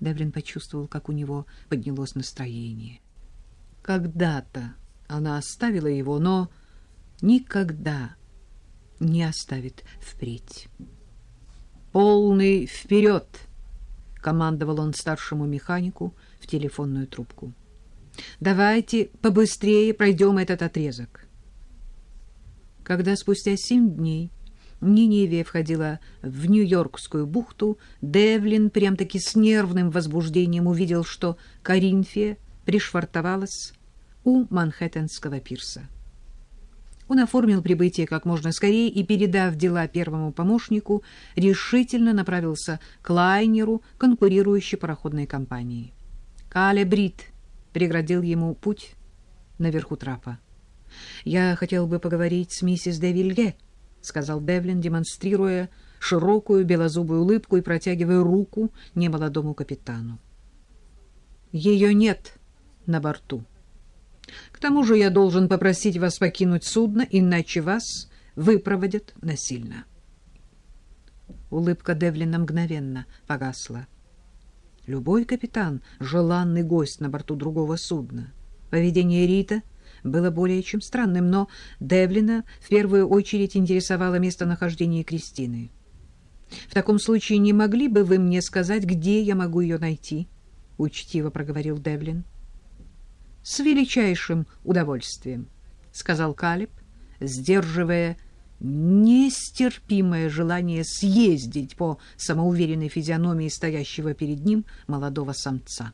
Девлин почувствовал, как у него поднялось настроение. Когда-то она оставила его, но никогда не оставит впредь. «Полный вперед!» — командовал он старшему механику в телефонную трубку. «Давайте побыстрее пройдем этот отрезок». Когда спустя семь дней Ниневия входила в Нью-Йоркскую бухту, Девлин прям-таки с нервным возбуждением увидел, что Коринфия пришвартовалась у Манхэттенского пирса. Он оформил прибытие как можно скорее и, передав дела первому помощнику, решительно направился к лайнеру конкурирующей пароходной компании. Кале преградил ему путь наверху трапа. «Я хотел бы поговорить с миссис де Вилье», — сказал Девлин, демонстрируя широкую белозубую улыбку и протягивая руку немолодому капитану. «Ее нет на борту». К тому же я должен попросить вас покинуть судно, иначе вас выпроводят насильно. Улыбка Девлина мгновенно погасла. Любой капитан — желанный гость на борту другого судна. Поведение Рита было более чем странным, но Девлина в первую очередь интересовало местонахождение Кристины. «В таком случае не могли бы вы мне сказать, где я могу ее найти?» — учтиво проговорил Девлин. — с величайшим удовольствием, — сказал Калиб, сдерживая нестерпимое желание съездить по самоуверенной физиономии стоящего перед ним молодого самца.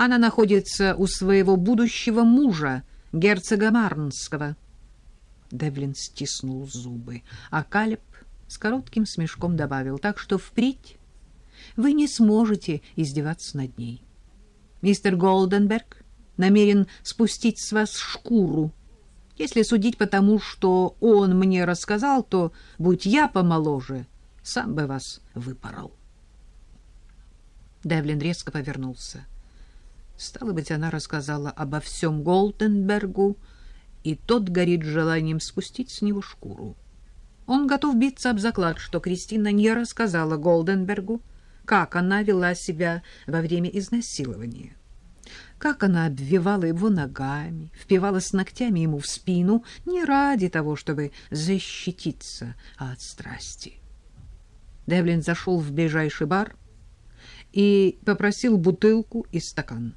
Она находится у своего будущего мужа, герцога Марнского. Девлин стиснул зубы, а Калиб с коротким смешком добавил, так что впредь вы не сможете издеваться над ней. Мистер Голденберг намерен спустить с вас шкуру. Если судить по тому, что он мне рассказал, то, будь я помоложе, сам бы вас выпорол. Девлин резко повернулся. Стало быть, она рассказала обо всем Голденбергу, и тот горит желанием спустить с него шкуру. Он готов биться об заклад, что Кристина не рассказала Голденбергу, как она вела себя во время изнасилования как она обвивала его ногами, впивалась ногтями ему в спину, не ради того, чтобы защититься, от страсти. Девлин зашел в ближайший бар и попросил бутылку и стакан.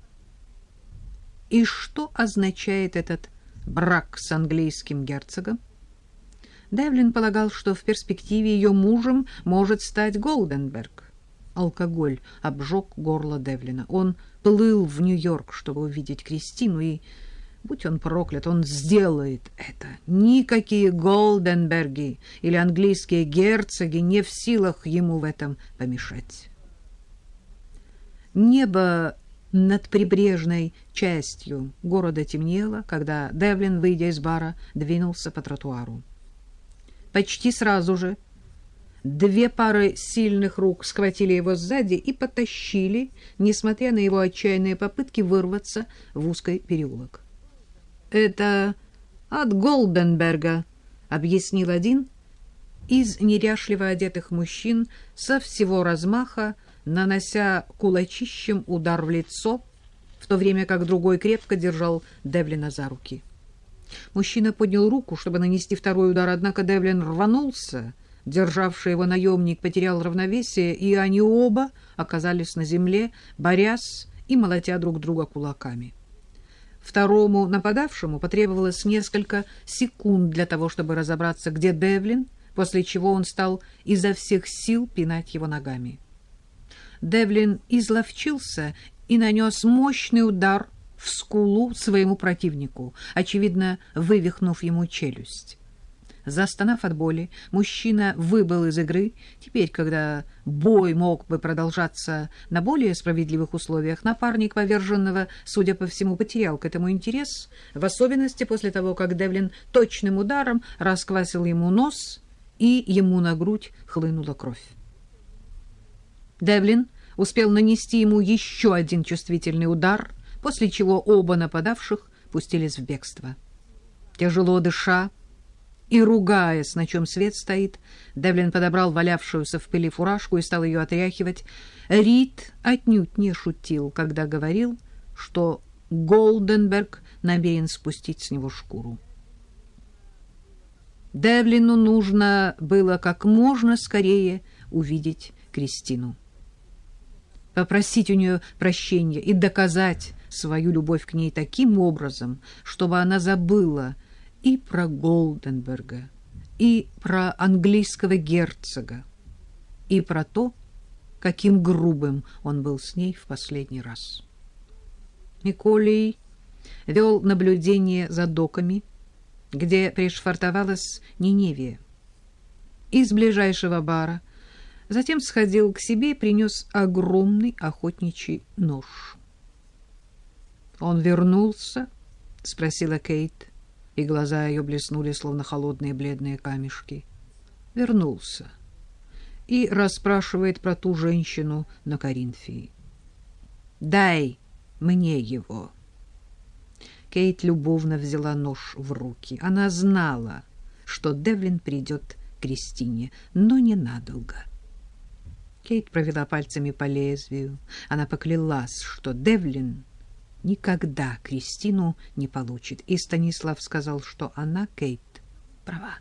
И что означает этот брак с английским герцогом? Девлин полагал, что в перспективе ее мужем может стать Голденберг. Алкоголь обжег горло Девлина. Он плыл в Нью-Йорк, чтобы увидеть Кристину, и, будь он проклят, он сделает это. Никакие Голденберги или английские герцоги не в силах ему в этом помешать. Небо над прибрежной частью города темнело, когда Девлин, выйдя из бара, двинулся по тротуару. Почти сразу же Две пары сильных рук схватили его сзади и потащили, несмотря на его отчаянные попытки вырваться в узкий переулок. «Это от Голденберга», — объяснил один из неряшливо одетых мужчин со всего размаха, нанося кулачищем удар в лицо, в то время как другой крепко держал Девлина за руки. Мужчина поднял руку, чтобы нанести второй удар, однако Девлин рванулся — Державший его наемник потерял равновесие, и они оба оказались на земле, борясь и молотя друг друга кулаками. Второму нападавшему потребовалось несколько секунд для того, чтобы разобраться, где Девлин, после чего он стал изо всех сил пинать его ногами. Девлин изловчился и нанес мощный удар в скулу своему противнику, очевидно, вывихнув ему челюсть. Застонав от боли, мужчина выбыл из игры. Теперь, когда бой мог бы продолжаться на более справедливых условиях, напарник поверженного, судя по всему, потерял к этому интерес, в особенности после того, как Девлин точным ударом расквасил ему нос, и ему на грудь хлынула кровь. Девлин успел нанести ему еще один чувствительный удар, после чего оба нападавших пустились в бегство. Тяжело дыша, и, ругаясь, на чем свет стоит, Девлин подобрал валявшуюся в пыли фуражку и стал ее отряхивать. Рид отнюдь не шутил, когда говорил, что Голденберг намерен спустить с него шкуру. Девлину нужно было как можно скорее увидеть Кристину. Попросить у нее прощения и доказать свою любовь к ней таким образом, чтобы она забыла и про Голденберга, и про английского герцога, и про то, каким грубым он был с ней в последний раз. Николей вел наблюдение за доками, где пришвартовалась Ниневия. Из ближайшего бара затем сходил к себе и принес огромный охотничий нож. «Он вернулся?» — спросила Кейт, и глаза ее блеснули, словно холодные бледные камешки. «Вернулся» и расспрашивает про ту женщину на Коринфии. «Дай мне его». Кейт любовно взяла нож в руки. Она знала, что Девлин придет к Кристине, но ненадолго. Кейт провела пальцами по лезвию. Она поклялась, что Девлин никогда Кристину не получит. И Станислав сказал, что она, Кейт, права.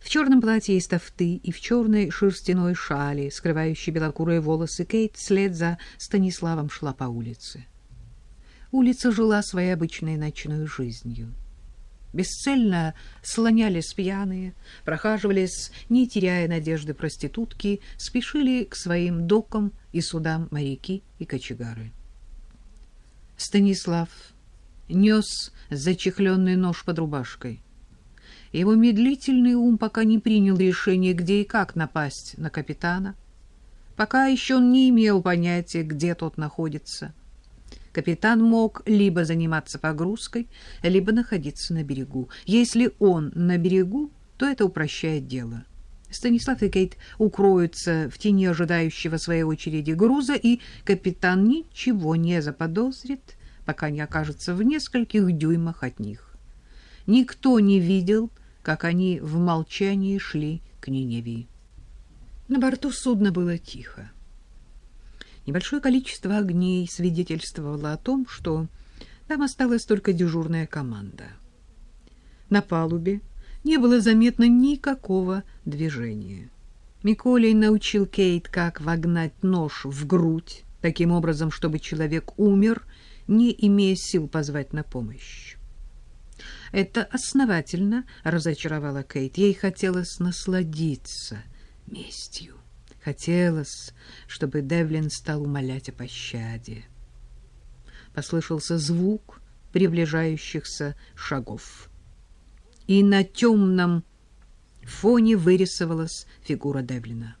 В черном платье из тофты и в черной шерстяной шали, скрывающей белокурые волосы, Кейт вслед за Станиславом шла по улице улица жила своей обычной ночной жизнью. Бесцельно слонялись пьяные, прохаживались, не теряя надежды проститутки, спешили к своим докам и судам моряки и кочегары. Станислав нес зачехленный нож под рубашкой. Его медлительный ум пока не принял решение, где и как напасть на капитана. Пока еще он не имел понятия, где тот находится — Капитан мог либо заниматься погрузкой, либо находиться на берегу. Если он на берегу, то это упрощает дело. Станислав и Кейт укроются в тени ожидающего своей очереди груза, и капитан ничего не заподозрит, пока не окажется в нескольких дюймах от них. Никто не видел, как они в молчании шли к Ниневии. На борту судна было тихо. Небольшое количество огней свидетельствовало о том, что там осталась только дежурная команда. На палубе не было заметно никакого движения. Миколей научил Кейт, как вогнать нож в грудь, таким образом, чтобы человек умер, не имея сил позвать на помощь. Это основательно разочаровало Кейт. Ей хотелось насладиться местью. Хотелось, чтобы Девлин стал умолять о пощаде. Послышался звук приближающихся шагов. И на темном фоне вырисовалась фигура Девлина.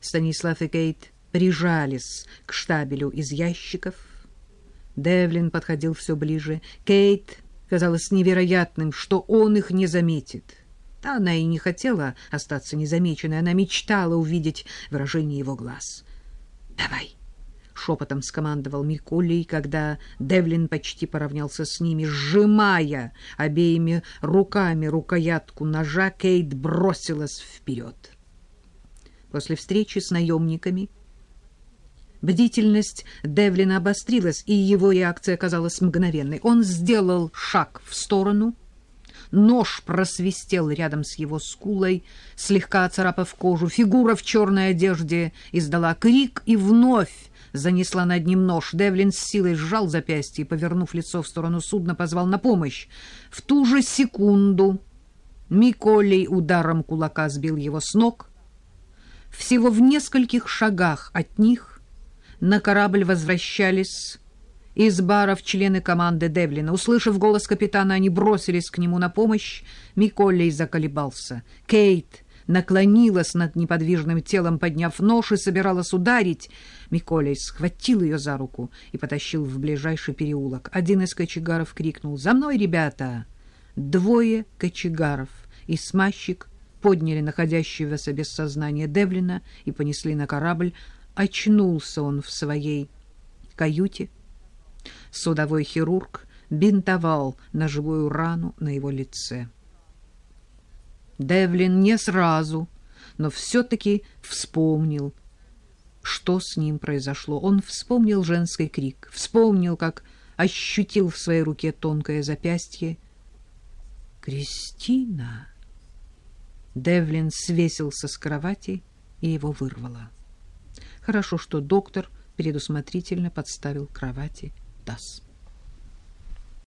Станислав и Кейт прижались к штабелю из ящиков. Девлин подходил все ближе. Кейт казалось невероятным, что он их не заметит. Она и не хотела остаться незамеченной, она мечтала увидеть выражение его глаз. «Давай!» — шепотом скомандовал Микулей, когда Девлин почти поравнялся с ними, сжимая обеими руками рукоятку ножа, Кейт бросилась вперед. После встречи с наемниками бдительность Девлина обострилась, и его реакция оказалась мгновенной. Он сделал шаг в сторону — Нож просвистел рядом с его скулой, слегка царапав кожу. Фигура в черной одежде издала крик и вновь занесла над ним нож. Девлин с силой сжал запястье и, повернув лицо в сторону судна, позвал на помощь. В ту же секунду Миколей ударом кулака сбил его с ног. Всего в нескольких шагах от них на корабль возвращались из баров члены команды Девлина. Услышав голос капитана, они бросились к нему на помощь. Миколей заколебался. Кейт наклонилась над неподвижным телом, подняв нож и собиралась ударить. Миколей схватил ее за руку и потащил в ближайший переулок. Один из кочегаров крикнул «За мной, ребята!» Двое кочегаров и смазчик подняли находящегося без сознания Девлина и понесли на корабль. Очнулся он в своей каюте Судовой хирург бинтовал ножевую рану на его лице. Девлин не сразу, но все-таки вспомнил, что с ним произошло. Он вспомнил женский крик, вспомнил, как ощутил в своей руке тонкое запястье. «Кристина!» Девлин свесился с кровати, и его вырвало. Хорошо, что доктор предусмотрительно подставил кровати atas.